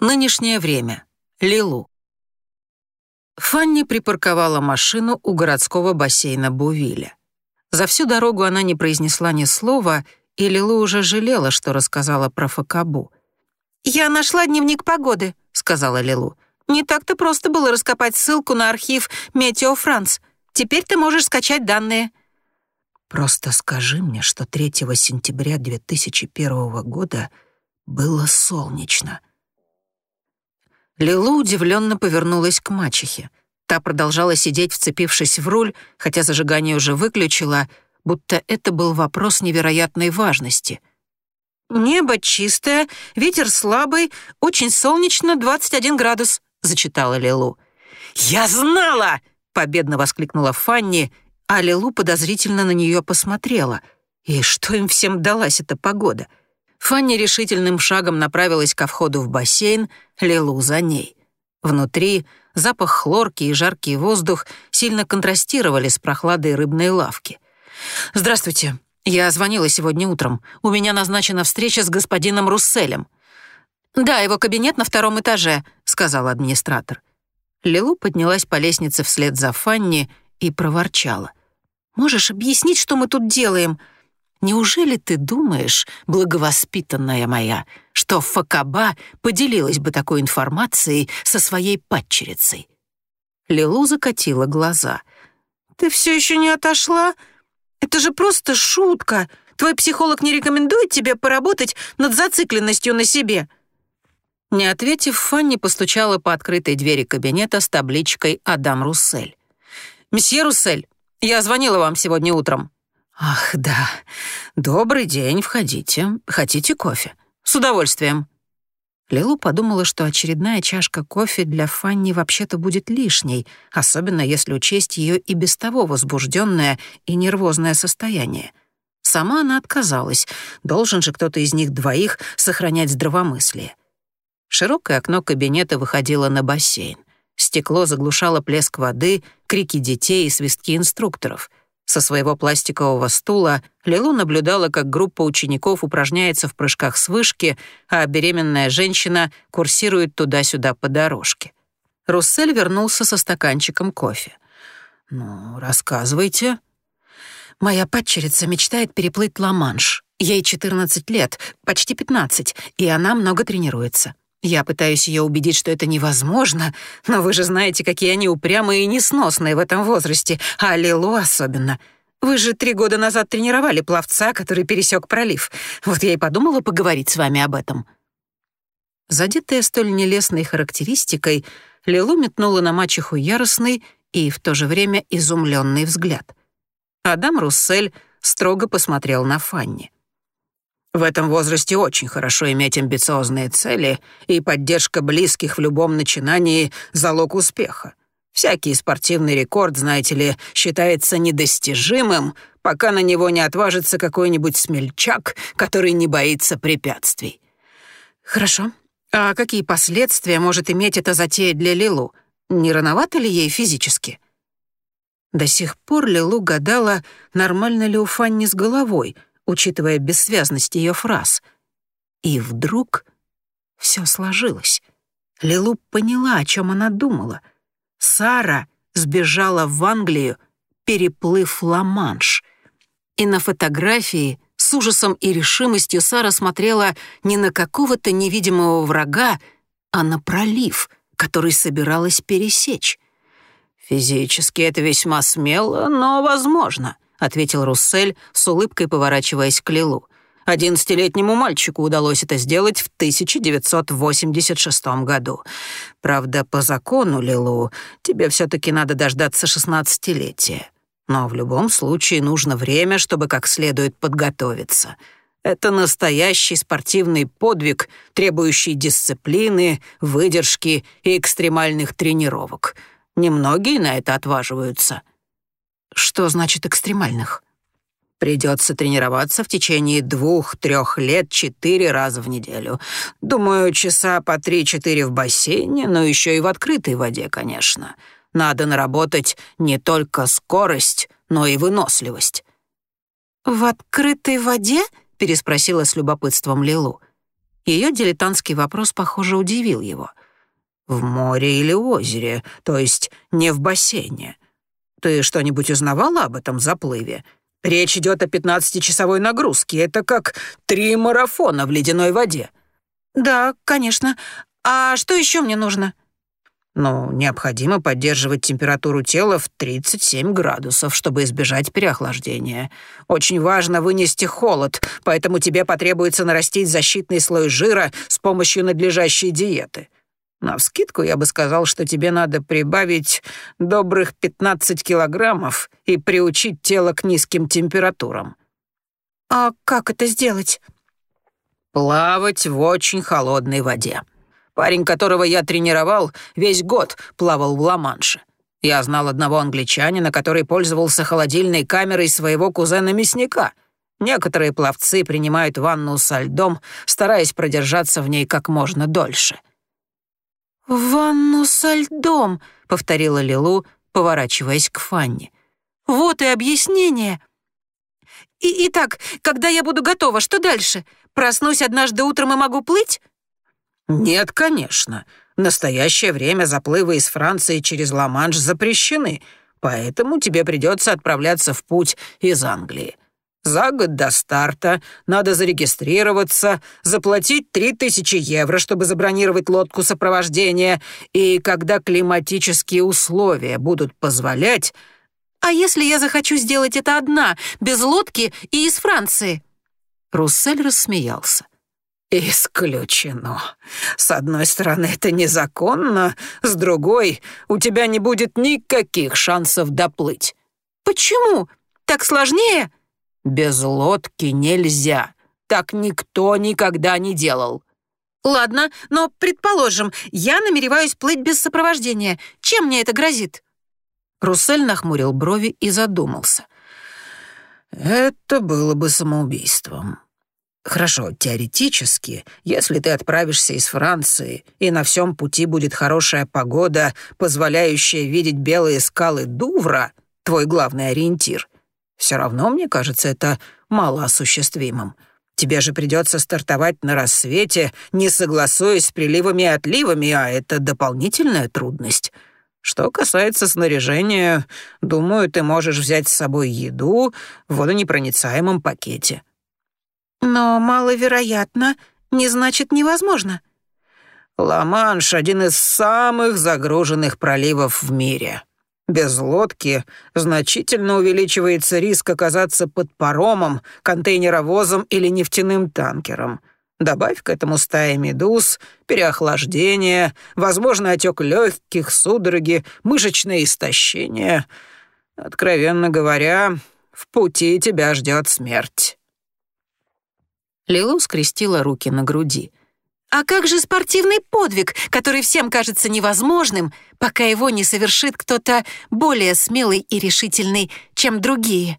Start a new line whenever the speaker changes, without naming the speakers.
Нынешнее время. Лилу. Фанни припарковала машину у городского бассейна Бувиля. За всю дорогу она не произнесла ни слова, и Лилу уже жалела, что рассказала про Факабу.
«Я нашла дневник погоды», — сказала Лилу. «Не так-то просто было раскопать ссылку на архив «Метео Франц». Теперь ты можешь скачать данные».
«Просто скажи мне, что 3 сентября 2001 года было солнечно», Лилу удивленно повернулась к мачехе. Та продолжала сидеть, вцепившись в руль, хотя зажигание уже выключила, будто это был вопрос невероятной важности.
«Небо чистое, ветер слабый, очень солнечно, 21 градус», — зачитала Лилу.
«Я знала!» — победно воскликнула Фанни, а Лилу подозрительно на нее посмотрела. И что им всем далась эта погода? Фанни решительным шагом направилась ко входу в бассейн, Лилу за ней. Внутри запах хлорки и жаркий воздух сильно контрастировали с прохладой рыбной лавки. «Здравствуйте. Я звонила сегодня утром. У меня назначена встреча с господином Русселем». «Да, его кабинет на втором этаже», — сказал администратор. Лилу поднялась по лестнице вслед за Фанни и проворчала. «Можешь объяснить, что мы тут делаем?» Неужели ты думаешь, благовоспитанная моя, что Факаба поделилась бы такой информацией со своей падчерицей?» Лилу закатила глаза.
«Ты все еще не отошла? Это же просто шутка. Твой психолог не рекомендует тебе поработать над зацикленностью на себе».
Не ответив, Фанни постучала по открытой двери кабинета с табличкой «Адам Руссель». «Месье Руссель, я звонила вам сегодня утром». «Ах, да. Добрый день, входите. Хотите кофе?» «С удовольствием». Лилу подумала, что очередная чашка кофе для Фанни вообще-то будет лишней, особенно если учесть ее и без того возбужденное и нервозное состояние. Сама она отказалась, должен же кто-то из них двоих сохранять здравомыслие. Широкое окно кабинета выходило на бассейн. Стекло заглушало плеск воды, крики детей и свистки инструкторов — со своего пластикового стула Лилу наблюдала, как группа учеников упражняется в прыжках с вышки, а беременная женщина курсирует туда-сюда по дорожке. Руссель вернулся со стаканчиком кофе. «Ну, рассказывайте». «Моя падчерица мечтает переплыть Ла-Манш. Ей 14 лет, почти 15, и она много тренируется. Я пытаюсь ее убедить, что это невозможно, но вы же знаете, какие они упрямые и несносные в этом возрасте, а Лилу особенно. Вы же три года назад тренировали пловца, который пересек пролив. Вот я и подумала поговорить с вами об этом». Задетая столь нелестной характеристикой, Лилу метнула на мачеху яростный и в то же время изумленный взгляд. Адам Руссель строго посмотрел на Фанни. В этом возрасте очень хорошо иметь амбициозные цели, и поддержка близких в любом начинании — залог успеха. Всякий спортивный рекорд, знаете ли, считается недостижимым, пока на него не отважится какой-нибудь смельчак, который не боится препятствий. Хорошо. А какие последствия может иметь эта затея для Лилу? Не рановато ли ей физически? До сих пор Лилу гадала, нормально ли у Фанни с головой — учитывая бессвязность ее фраз. И вдруг все сложилось. Лилу поняла, о чем она думала. Сара сбежала в Англию, переплыв Ла-Манш. И на фотографии с ужасом и решимостью Сара смотрела не на какого-то невидимого врага, а на пролив, который собиралась пересечь. Физически это весьма смело, но возможно —— ответил Руссель, с улыбкой поворачиваясь к Лилу. «Одиннадцатилетнему мальчику удалось это сделать в 1986 году. Правда, по закону, Лилу, тебе все таки надо дождаться шестнадцатилетия. Но в любом случае нужно время, чтобы как следует подготовиться». Это настоящий спортивный подвиг, требующий дисциплины, выдержки и экстремальных тренировок. Немногие на это отваживаются. Что значит экстремальных? Придется тренироваться в течение двух-трех лет четыре раза в неделю. Думаю, часа по три-четыре в бассейне, но еще и в открытой воде, конечно. Надо наработать не только скорость, но и выносливость».
«В открытой воде?» — переспросила с любопытством Лилу.
Ее дилетантский вопрос, похоже, удивил его. «В море или озере, то есть не в бассейне. Ты что-нибудь узнавала об этом заплыве? Речь идет о 15-часовой нагрузке. Это как три марафона в ледяной воде».
«Да, конечно. А что еще мне нужно?»
«Ну, необходимо поддерживать температуру тела в 37 градусов, чтобы избежать переохлаждения. Очень важно вынести холод, поэтому тебе потребуется нарастить защитный слой жира с помощью надлежащей диеты. Навскидку я бы сказал, что тебе надо прибавить добрых 15 килограммов и приучить тело к низким температурам».
«А как это сделать?»
«Плавать в очень холодной воде. Парень, которого я тренировал, весь год плавал в Ла-Манше. Я знал одного англичанина, который пользовался холодильной камерой своего кузена-мясника. Некоторые пловцы принимают ванну со льдом, стараясь продержаться в ней как можно дольше».
«Ванну со льдом», — повторила Лилу, поворачиваясь к Фанни. «Вот и объяснение. И итак, когда я буду готова, что дальше? Проснусь однажды утром и могу плыть?»
«Нет, конечно. В настоящее время заплывы из Франции через Ла-Манш запрещены, поэтому тебе придется отправляться в путь из Англии. За год до старта надо зарегистрироваться, заплатить 3000 евро, чтобы забронировать лодку сопровождения, и когда климатические условия будут позволять...
А если я захочу сделать это одна, без лодки и из Франции?
Руссель рассмеялся. «Исключено. С одной стороны, это незаконно, с другой, у тебя не будет никаких шансов доплыть».
«Почему? Так сложнее?»
Без лодки нельзя. Так никто никогда не делал.
Ладно, но, предположим, я намереваюсь плыть без сопровождения. Чем мне это грозит?
Руссель нахмурил брови и задумался. Это было бы самоубийством. Хорошо, теоретически, если ты отправишься из Франции, и на всем пути будет хорошая погода, позволяющая видеть белые скалы Дувра, твой главный ориентир — все равно, мне кажется, это малоосуществимым. Тебе же придется стартовать на рассвете, не согласуясь с приливами и отливами, а это дополнительная трудность. Что касается снаряжения, думаю, ты можешь взять с собой еду в водонепроницаемом пакете.
Но маловероятно не значит невозможно.
Ла-Манш — один из самых загруженных проливов в мире. Без лодки значительно увеличивается риск оказаться под паромом, контейнеровозом или нефтяным танкером. Добавь к этому стаи медуз, переохлаждение, возможно, отек легких, судороги, мышечное истощение. Откровенно говоря, в пути тебя ждет смерть. Лилу скрестила руки на груди —
а как же спортивный подвиг, который всем кажется невозможным, пока его не совершит кто-то более смелый и решительный, чем другие?